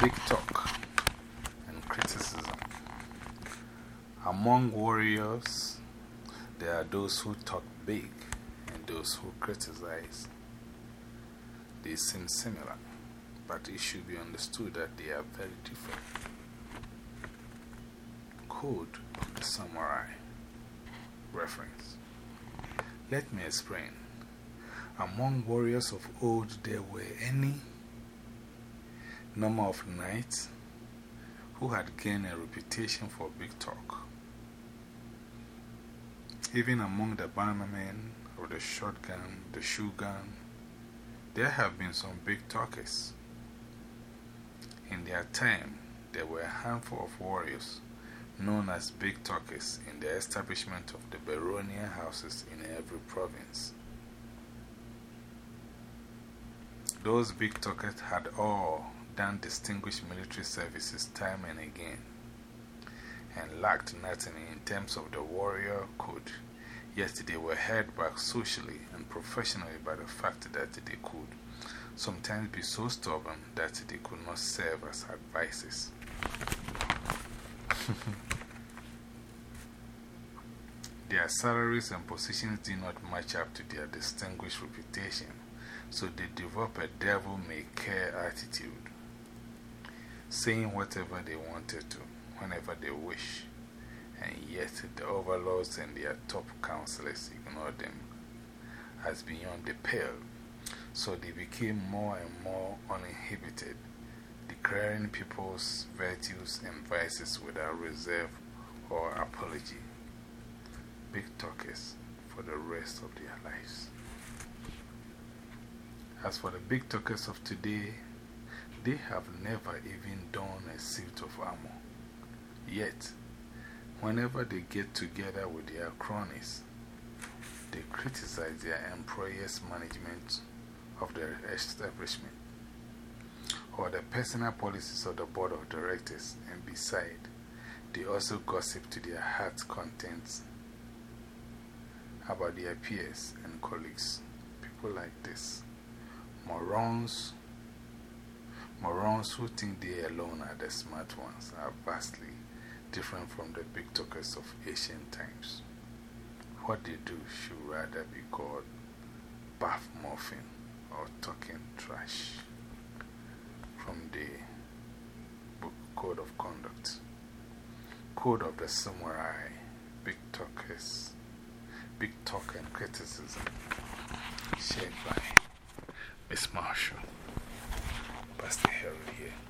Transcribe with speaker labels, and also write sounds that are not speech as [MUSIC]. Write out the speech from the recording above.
Speaker 1: big talk and criticism. Among warriors, there are those who talk big and those who criticize. They seem similar, but it should be understood that they are very different. Code of the Samurai Reference Let me explain. Among warriors of old, there were any number of knights who had gained a reputation for big talk. Even among the bannermen of the shotgun, the shogun, there have been some big talkers. In their time, there were a handful of warriors known as big talkers in the establishment of the baronial houses in every province. Those big talkers had all done distinguished military services time and again and lacked nothing in terms of the warrior code, yet they were held back socially and professionally by the fact that they could sometimes be so stubborn that they could not serve as advisors. [LAUGHS] their salaries and positions did not match up to their distinguished reputation, so they developed a devil may care attitude, saying whatever they wanted to, whenever they wish, and yet the overlords and their top counselors ignored them as beyond the pale. So they became more and more uninhibited, declaring people's virtues and vices without reserve or apology. Big talkers for the rest of their lives. As for the big talkers of today, they have never even donned a suit of armor. Yet, whenever they get together with their cronies, they criticize their employer's management of the establishment or the personal policies of the board of directors, and beside, they also gossip to their heart's contents about their peers and colleagues. People like this. Morons, morons who think they alone are the smart ones are vastly different from the big talkers of ancient times. What they do should rather be called bath morphing or talking trash from the book Code of Conduct. Code of the Samurai, Big Talkers, Big Talk and Criticism, shared by Miss Marshall. Pastor Harry here.